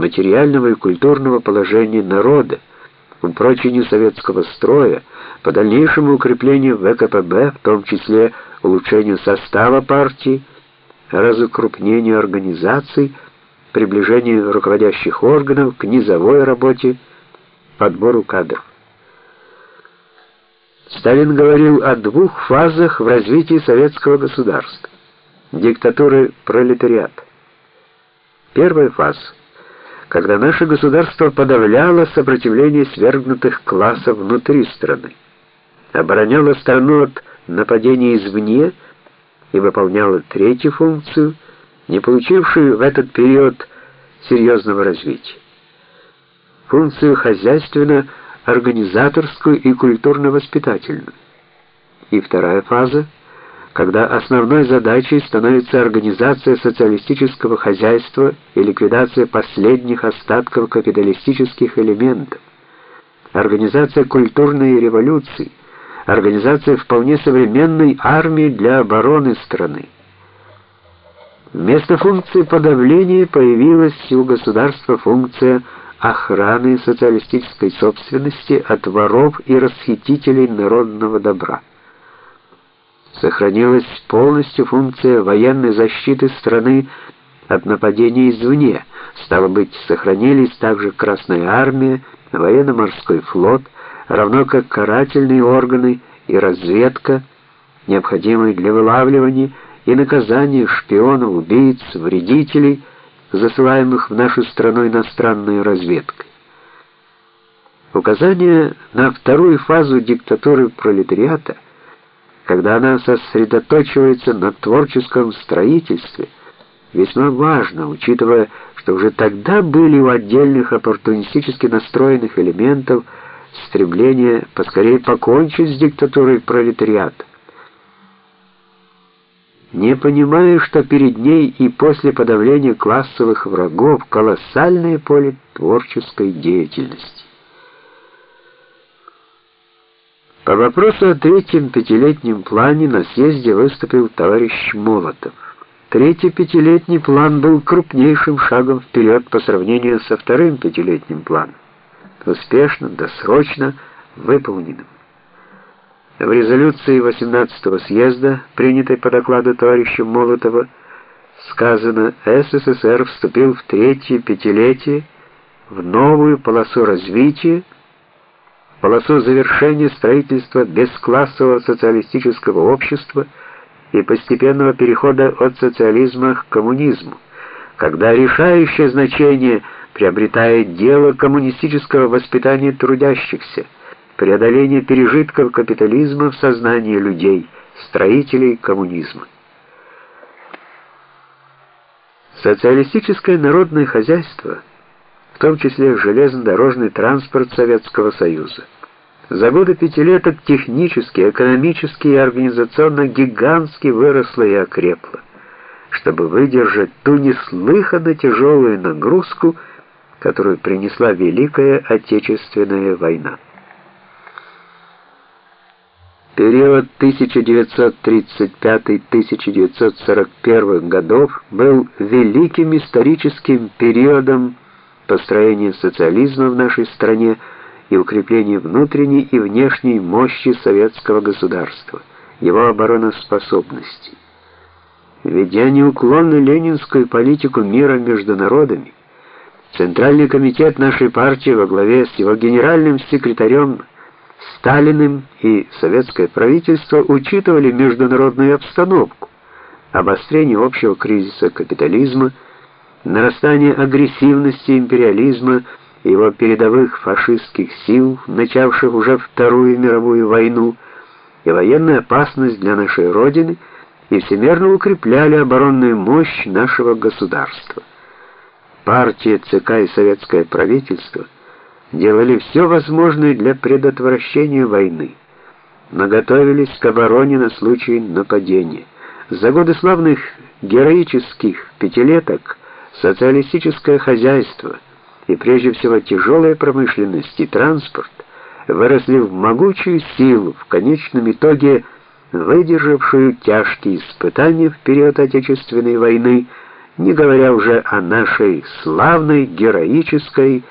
материального и культурного положения народа, упрочению советского строя, по дальнейшему укреплению ВКПБ, в том числе улучшению состава партии, разукрупнению организаций, приближению руководящих органов к низовой работе, подбору кадров. Сталин говорил о двух фазах в развитии советского государства: диктатуры пролетариата. Первая фаза когда наше государство подавляло сопротивление свергнутых классов внутри страны, обороняло страну от нападений извне и выполняло третью функцию, не получившую в этот период серьезного развития. Функцию хозяйственно-организаторскую и культурно-воспитательную. И вторая фаза — когда основной задачей становится организация социалистического хозяйства и ликвидация последних остатков капиталистических элементов, организация культурной революции, организация вполне современной армии для обороны страны. Вместо функции подавления появилась у государства функция охраны социалистической собственности от воров и расхитителей народного добра сохранилась полностью функция военной защиты страны от нападений извне. Стало быть, сохранились также Красная армия, военно-морской флот, равно как карательные органы и разведка, необходимые для вылавливания и наказания шпионов, убийц, вредителей, засылаемых в нашу страну иностранной разведкой. Указание на вторую фазу диктатуры пролетариата – когда она сосредоточивается на творческом строительстве, весьма важно, учитывая, что уже тогда были у отдельных оппортунистически настроенных элементов стремление поскорее покончить с диктатурой пролетариата. Не понимая, что перед ней и после подавления классовых врагов колоссальное поле творческой деятельности. По вопросу о третьем пятилетнем плане на съезде выступил товарищ Молотов. Третий пятилетний план был крупнейшим шагом вперед по сравнению со вторым пятилетним планом, успешно, досрочно выполненным. В резолюции 18-го съезда, принятой по докладу товарища Молотова, сказано, СССР вступил в третье пятилетие в новую полосу развития, полосу завершения строительства бесклассового социалистического общества и постепенного перехода от социализма к коммунизму, когда решающее значение приобретает дело коммунистического воспитания трудящихся, преодоления пережитков капитализма в сознании людей, строителей коммунизма. Социалистическое народное хозяйство – в том числе железнодорожный транспорт Советского Союза. За годы пятилеток технически, экономически и организационно гигантски выросло и окрепло, чтобы выдержать ту неслыханно тяжелую нагрузку, которую принесла Великая Отечественная война. Период 1935-1941 годов был великим историческим периодом построения социализма в нашей стране и укрепления внутренней и внешней мощи советского государства, его обороноспособности. Ведя неуклонно ленинскую политику мира между народами, Центральный комитет нашей партии во главе с его генеральным секретарем Сталиным и советское правительство учитывали международную обстановку, обострение общего кризиса капитализма, нарастание агрессивности империализма и его передовых фашистских сил, начавших уже Вторую мировую войну, и военная опасность для нашей Родины, и всемерно укрепляли оборонную мощь нашего государства. Партия, ЦК и советское правительство делали все возможное для предотвращения войны, но готовились к обороне на случай нападения. За годы славных героических пятилеток социалистическое хозяйство и прежде всего тяжелая промышленность и транспорт выросли в могучую силу, в конечном итоге выдержавшую тяжкие испытания в период Отечественной войны не говоря уже о нашей славной, героической